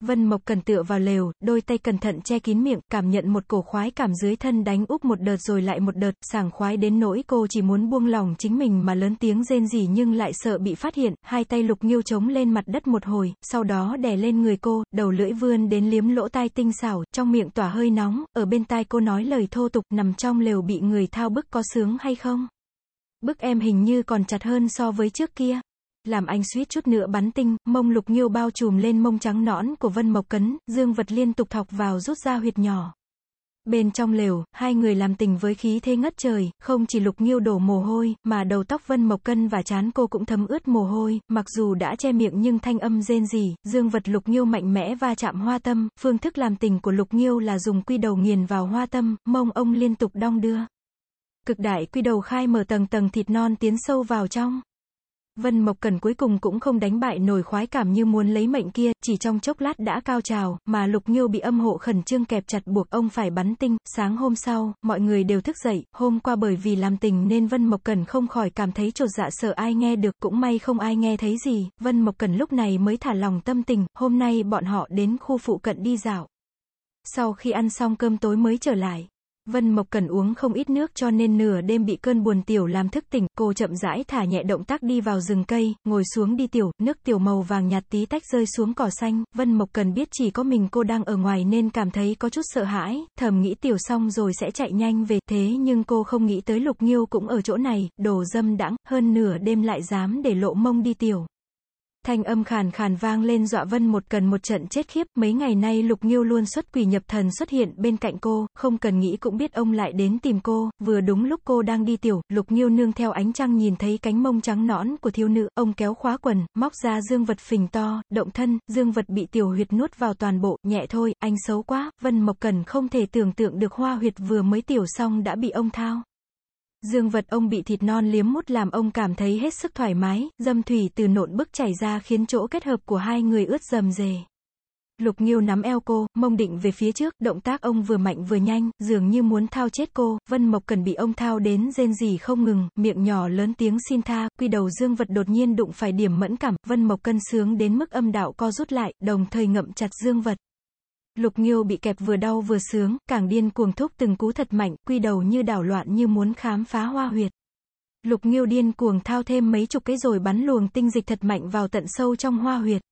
Vân Mộc Cần tựa vào lều, đôi tay cẩn thận che kín miệng, cảm nhận một cổ khoái cảm dưới thân đánh úp một đợt rồi lại một đợt, sảng khoái đến nỗi cô chỉ muốn buông lòng chính mình mà lớn tiếng rên rỉ nhưng lại sợ bị phát hiện, hai tay Lục Nghiêu chống lên mặt đất một hồi, sau đó đè lên người cô, đầu lưỡi vươn đến liếm lỗ tai tinh xảo, trong miệng tỏa hơi nóng, ở bên tai cô nói lời thô tục, nằm trong lều bị người thao bức có sướng hay không? Bức em hình như còn chặt hơn so với trước kia làm anh suýt chút nữa bắn tinh, mông lục nghiêu bao trùm lên mông trắng nõn của Vân Mộc Cấn, dương vật liên tục thọc vào rút ra huyệt nhỏ. Bên trong lều, hai người làm tình với khí thế ngất trời, không chỉ lục nghiêu đổ mồ hôi, mà đầu tóc Vân Mộc Cân và chán cô cũng thấm ướt mồ hôi, mặc dù đã che miệng nhưng thanh âm rên rỉ, dương vật lục nghiêu mạnh mẽ va chạm hoa tâm, phương thức làm tình của lục nghiêu là dùng quy đầu nghiền vào hoa tâm, mông ông liên tục đong đưa. Cực đại quy đầu khai mở tầng tầng thịt non tiến sâu vào trong. Vân Mộc Cần cuối cùng cũng không đánh bại nổi khoái cảm như muốn lấy mệnh kia, chỉ trong chốc lát đã cao trào, mà Lục Nghiêu bị âm hộ khẩn trương kẹp chặt buộc ông phải bắn tinh. Sáng hôm sau, mọi người đều thức dậy, hôm qua bởi vì làm tình nên Vân Mộc Cần không khỏi cảm thấy trột dạ sợ ai nghe được, cũng may không ai nghe thấy gì, Vân Mộc Cần lúc này mới thả lòng tâm tình, hôm nay bọn họ đến khu phụ cận đi dạo. Sau khi ăn xong cơm tối mới trở lại. Vân Mộc Cần uống không ít nước cho nên nửa đêm bị cơn buồn tiểu làm thức tỉnh, cô chậm rãi thả nhẹ động tác đi vào rừng cây, ngồi xuống đi tiểu, nước tiểu màu vàng nhạt tí tách rơi xuống cỏ xanh, Vân Mộc Cần biết chỉ có mình cô đang ở ngoài nên cảm thấy có chút sợ hãi, thầm nghĩ tiểu xong rồi sẽ chạy nhanh về, thế nhưng cô không nghĩ tới Lục Nghiêu cũng ở chỗ này, đồ dâm đãng, hơn nửa đêm lại dám để lộ mông đi tiểu. Thanh âm khàn khàn vang lên dọa Vân một cần một trận chết khiếp, mấy ngày nay Lục Nghiêu luôn xuất quỷ nhập thần xuất hiện bên cạnh cô, không cần nghĩ cũng biết ông lại đến tìm cô, vừa đúng lúc cô đang đi tiểu, Lục Nghiêu nương theo ánh trăng nhìn thấy cánh mông trắng nõn của thiếu nữ, ông kéo khóa quần, móc ra dương vật phình to, động thân, dương vật bị tiểu huyệt nuốt vào toàn bộ, nhẹ thôi, anh xấu quá, Vân Mộc Cần không thể tưởng tượng được hoa huyệt vừa mới tiểu xong đã bị ông thao. Dương vật ông bị thịt non liếm mút làm ông cảm thấy hết sức thoải mái, dâm thủy từ nộn bức chảy ra khiến chỗ kết hợp của hai người ướt dầm dề. Lục Nghiêu nắm eo cô, mông định về phía trước, động tác ông vừa mạnh vừa nhanh, dường như muốn thao chết cô, Vân Mộc cần bị ông thao đến rên rỉ không ngừng, miệng nhỏ lớn tiếng xin tha, quy đầu dương vật đột nhiên đụng phải điểm mẫn cảm, Vân Mộc cân sướng đến mức âm đạo co rút lại, đồng thời ngậm chặt dương vật. Lục Nghiêu bị kẹp vừa đau vừa sướng, càng điên cuồng thúc từng cú thật mạnh, quy đầu như đảo loạn như muốn khám phá hoa huyệt. Lục Nghiêu điên cuồng thao thêm mấy chục cái rồi bắn luồng tinh dịch thật mạnh vào tận sâu trong hoa huyệt.